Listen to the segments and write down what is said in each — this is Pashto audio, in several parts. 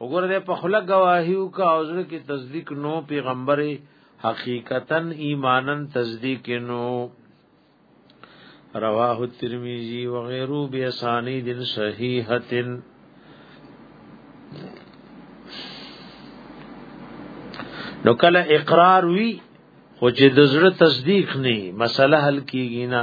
وګوره د په خله گواهی او کا اوزر کی تصدیق نو پیغمبر حقیقتا ایمانن تصدیق نو رواه الترمذی و غیره به اسانید صحیحه نو کله اقرار وی خو چې د زړه تصدیق نه مسله حل کیږي نه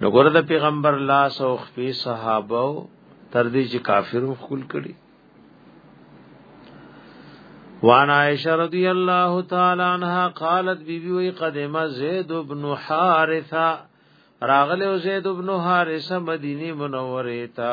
نو ګور د پیغمبر لاس او خفي صحابه تر دې چې کافرو خپل کړي وان عائشہ رضی اللہ تعالی عنہا قالت بی بی وی قدم زید ابن حارثہ راغله زید ابن حارثہ مدینه منوره تا